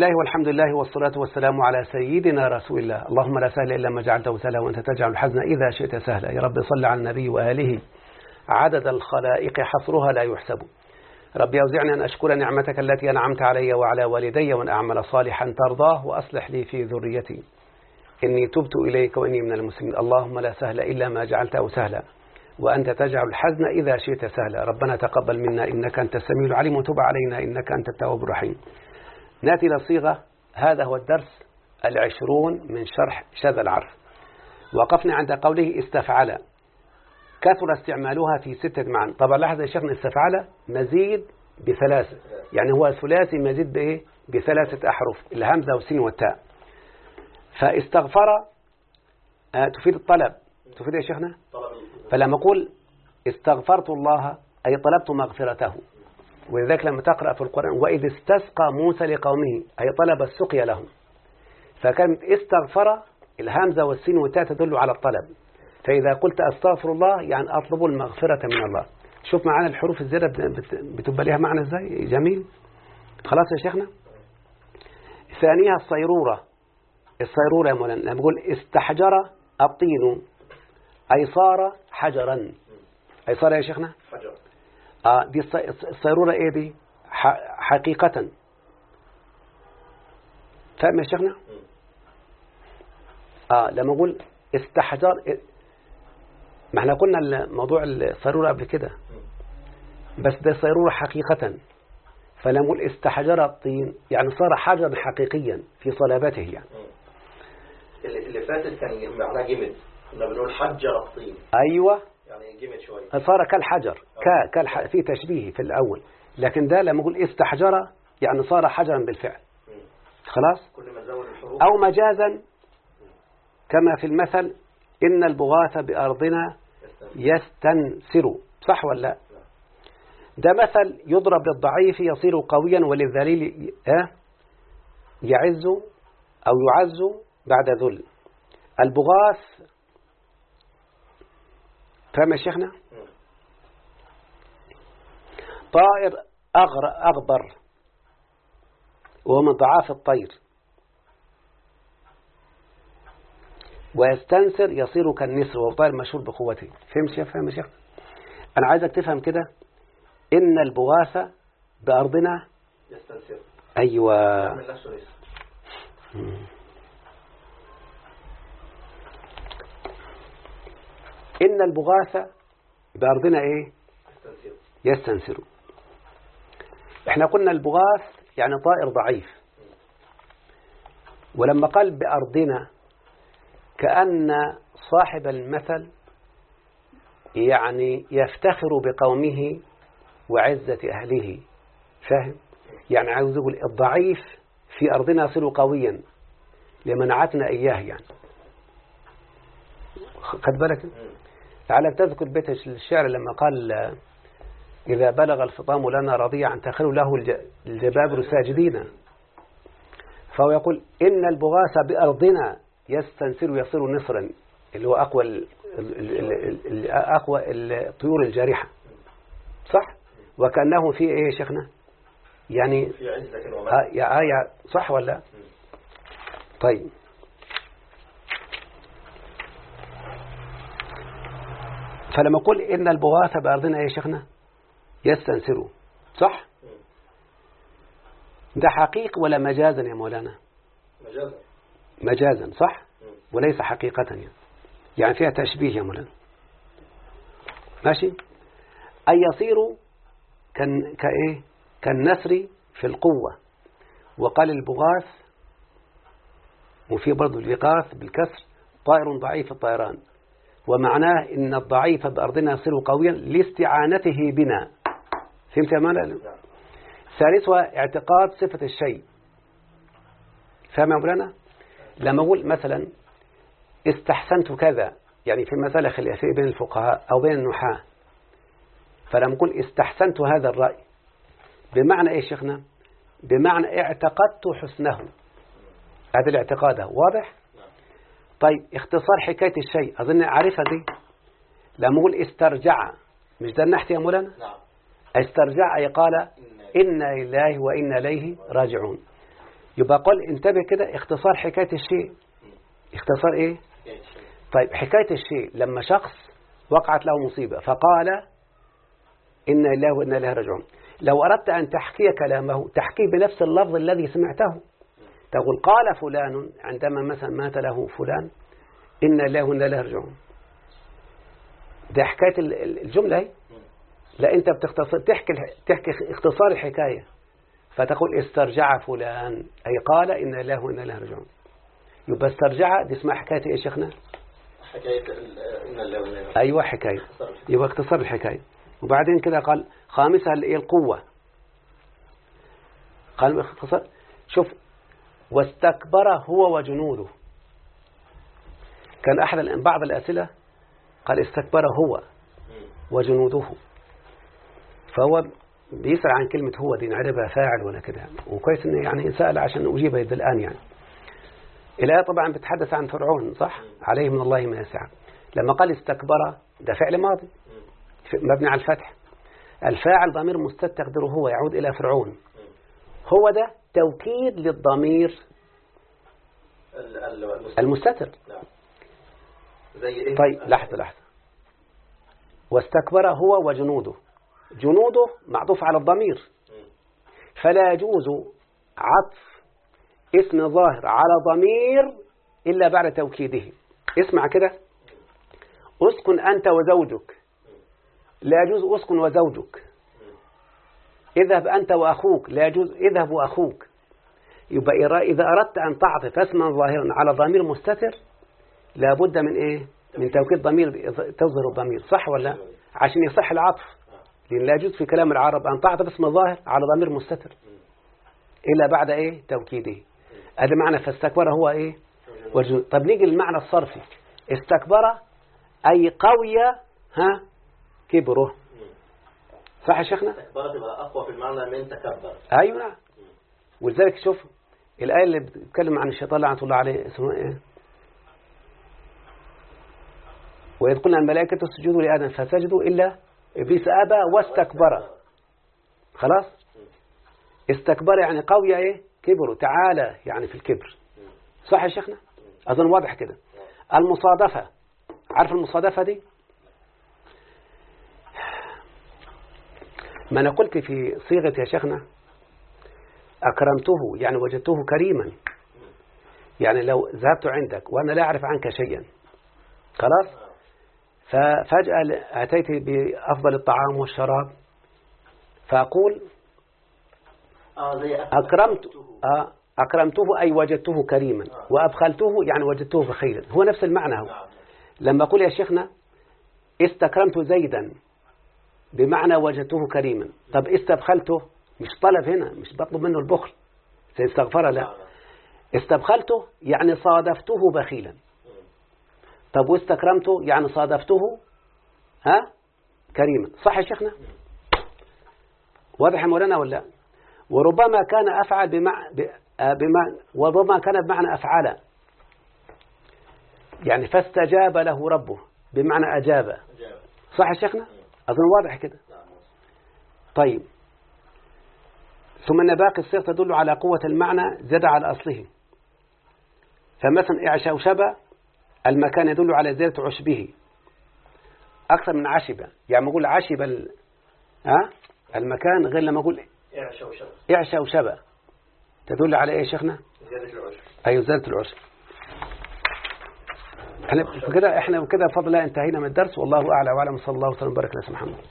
الله والحمد لله والصلاة والسلام على سيدنا رسول الله. اللهم لا سهل إلا ما جعلته سهلا وأنت تجعل الحزن إذا شئت سهلا. يا رب صل على النبي وآله. عدد الخلائق حصرها لا يحسب. ربي أوزعني أن أشكر نعمتك التي أنعمت علي وعلى والدي وأن أعمل صالحا ترضاه وأصلح لي في ذريتي. إني تبت إليك وإني من المسلمين. اللهم لا سهل إلا ما جعلته سهلا وأنت تجعل الحزن إذا شئت سهلا. ربنا تقبل منا إنك أنت السميع العليم وتب علينا إنك أنت التواب الرحيم. نأتي إلى الصيغة هذا هو الدرس العشرون من شرح شذ العرف. وقفنا عند قوله استفعل. كثر استعمالها في ستة معن طبعا لاحظ يا شيخنا استفعل مزيد بثلاثة. يعني هو ثلاثي مزيد بإيه؟ بثلاثة أحرف الهمزة والسين والتاء. فاستغفر آه تفيد الطلب. تفيد يا شيخنا؟ فلما أقول استغفرت الله أي طلبت مغفرته. ولذلك لما تقرأ في القرآن وإذ استسقى موسى لقومه أي طلب السقيا لهم. فكانت استغفر الهمزة والسين والتاء تدل على الطلب. فإذا قلت أستغفر الله يعني أطلب المغفرة من الله. شوف معانا الحروف الزيادة بتبقى لها معنى إزاي؟ جميل. خلاص يا شيخنا؟ ثانيها الصيرورة. الصيرورة يا مولانا لما بقول استحجر الطين أي صار حجرا. أي صار يا شيخنا؟ حجر. دي الصيرورة إيه دي؟ حقيقة. فاهم يا شيخنا؟ آه لما أقول استحجر ما إحنا قلنا موضوع الصيرورة قبل كده. بس ده صيرورة حقيقة. فلما أقول استحجر الطين يعني صار حجرا حقيقيا في صلابته يعني. اللي اللي فاتت كان معناه جمد كنا بنقول حجر الطين. أيوه. يعني جمد شوية صار كالحجر ك كالح... في تشبيه في الأول لكن ده لما أقول استحجر يعني صار حجرا بالفعل. خلاص؟ كل ما زود الحروف. أو مجازا. كما في المثل إن البغاث بأرضنا يستنسر. صح ولا لا؟ ده مثل يضرب للضعيف يصير قويا وللذليل آه يعز أو يعز بعد ذل. البغاث فاهم يا شيخنا؟ طائر أغر أغبر وهو من ضعاف الطير. ويستنسر يصير كالنسر وهو طائر مشهور بقوته. فهمت يا فهم يا شيخ. أنا عايزك تفهم كده. إن البغاثة بأرضنا يستنسر. أيوة. يعمل نفسه إن البغاثة بأرضنا إيه؟ يستنسر يستنسر إحنا قلنا البغاث يعني طائر ضعيف. ولما قال بأرضنا كأن صاحب المثل يعني يفتخر بقومه وعزة أهله. فاهم؟ يعني عاوز يقول الضعيف في أرضنا يصير قويا لمنعتنا إياه يعني. خد بالك؟ لعلك تذكر بيت الشعر لما قال إذا بلغ الفطام لنا رضيعا تخل له الج- الجبابر ساجدين فهو يقول إن البغاث بأرضنا يستنسر يصير نصرا. اللي هو أقوى أقوى الطيور الجارحة صح؟ وكأنه في إيه يا شيخنا؟ يعني في عزة كده ومجد آه يا آية صح ولا؟ لا؟ طيب. فلما أقول إن البغاث بأرضنا يا شيخنا يستنسروا. صح؟ ده حقيق ولا مجازا يا مولانا؟ مجازا. مجازا صح؟ وليس حقيقة يعني. يعني فيها تشبيه يا مولانا. ماشي؟ أي يصير كان كإيه كالنسر في القوة. وقال البغاث وفي برضه الإغاث بالكسر طائر ضعيف الطيران. ومعناه إن الضعيف بأرضنا يصير قويا لاستعانته بنا. فهمت يا مولانا ثالثها اعتقاد صفة الشيء. فاهم يا مولانا؟ لما أقول مثلا استحسنت كذا يعني في مسألة خلافية بين الفقهاء أو بين النحاة. فلما أقول استحسنت هذا الرأي بمعنى إيه شيخنا؟ بمعنى اعتقدت حسنه. هذا الاعتقاد واضح؟ طيب اختصار حكاية الشيء. أظن عارفها دي؟ لما أقول استرجع. مش ده النحت يا مولانا؟ نعم. استرجع أي قال إن إنا لله وإنا إليه راجعون. يبقى قل انتبه كده اختصار حكاية الشيء. اختصار شيء. طيب حكاية الشيء. لما شخص وقعت له مصيبة فقال إن الله وإنا إليه راجعون. لو أردت أن تحكي كلامه تحكيه بنفس اللفظ الذي سمعته تقول قال فلان عندما مثلا مات له فلان إن الله وإنا إليه راجعون ده حكاية ال- ال- الجملة هي؟ لا أنت بتختصر تحكي تحكي اختصار الحكاية. فتقول استرجع فلان أي قال إن الله وإنا إليه راجعون يبقى استرجع دي اسمها حكاية إيه يا شيخنا؟ حكاية إن الله وإنا إليه أيوة حكاية. يبقى اختصار الحكاية. وبعدين كده قال خامسها القوة؟ قال اختصار. شوف واستكبر هو وجنوده كان أحد بعض الأسئلة قال استكبر هو. وجنوده فهو بيسأل عن كلمة هو دي نعرفها فاعل ولا كده. وكويس إنه يعني سأل عشان أجيب يد الآن يعني الآية طبعا بتحدث عن فرعون صح عليه من الله ما يسعى لما قال استكبر ده فعل ماضي مبني على الفتح الفاعل ضمير مستتقدر هو يعود إلى فرعون. هو ده توكيد للضمير. المستتر. طيب لحظة لحظة. واستكبر هو وجنوده. جنوده معطوف على الضمير. فلا يجوز عطف اسم ظاهر على ضمير إلا بعد توكيده. اسمع كده. اسكن أنت وزوجك. لا يجوز اسكن وزوجك. اذهب أنت وأخوك. لا يجوز اذهب وأخوك. يبقى إذا أردت أن تعطف اسما ظاهرا على ضمير مستتر لابد من إيه؟ من توكيد ضمير تظهر الضمير صح ولا لا؟ عشان يصح العطف. لأن لا يجوز في كلام العرب أن تعطف اسم ظاهر على ضمير مستتر. إلا بعد إيه؟ توكيده. هذا معنى فاستكبر هو إيه؟ وجن... طب نيجي للمعنى الصرفي. استكبر أي قوي ها؟ كبره. صح يا شيخنا؟ استكبر تبقى أقوى في المعنى من تكبر. أيوة. ولذلك شوف الآية اللي بتتكلم عن الشيطان لعنة الله عليه اسمه إيه؟ وإذ قلنا الملائكة اسجدوا لآدم فسجدوا إلا إبليس أبى واستكبر. خلاص؟ استكبر يعني قوي إيه؟ كبره تعالى يعني في الكبر. صح يا شيخنا؟ أظن واضح كده. المصادفة. عارف المصادفة دي؟ ما أنا قلت في صيغة يا شيخنا أكرمته يعني وجدته كريما. يعني لو ذهبت عندك وأنا لا أعرف عنك شيئا. خلاص؟ ففجأة أتيت بأفضل الطعام والشراب. فأقول أكرمت آه أكرمته أي وجدته كريما. وأبخلته يعني وجدته بخيرا. هو نفس المعنى هو. لما أقول يا شيخنا استكرمت زيدا بمعنى وجدته كريما. طب استبخلته؟ مش طلب هنا مش بطلب منه البخل. سيستغفر لا استبخلته يعني صادفته بخيلا. طب واستكرمته يعني صادفته؟ ها؟ كريما. صح يا شيخنا؟ واضح يا مولانا ولا لا؟ وربما كان أفعل بمع... آه بما... وربما كان بمعنى أفعل. يعني فاستجاب له ربه بمعنى أجاب. جاب. صح يا شيخنا؟ أظن واضح كده. طيب. ثم أن باقي الصيغ تدل على قوة المعنى زاد على أصله. فمثلا إعشوشب المكان يدل على زيادة عشبه. أكثر من عشبة يعني ما أقول عشب ال... ها؟ المكان غير لما أقول إعشى إعشوشب. تدل على إيه يا شيخنا؟ زيادة العشر أي زيادة العشب. إحنا كده إحنا كده بفضل الله انتهينا من الدرس والله أعلى وأعلم صلى الله وسلم وبارك على سيدنا محمد.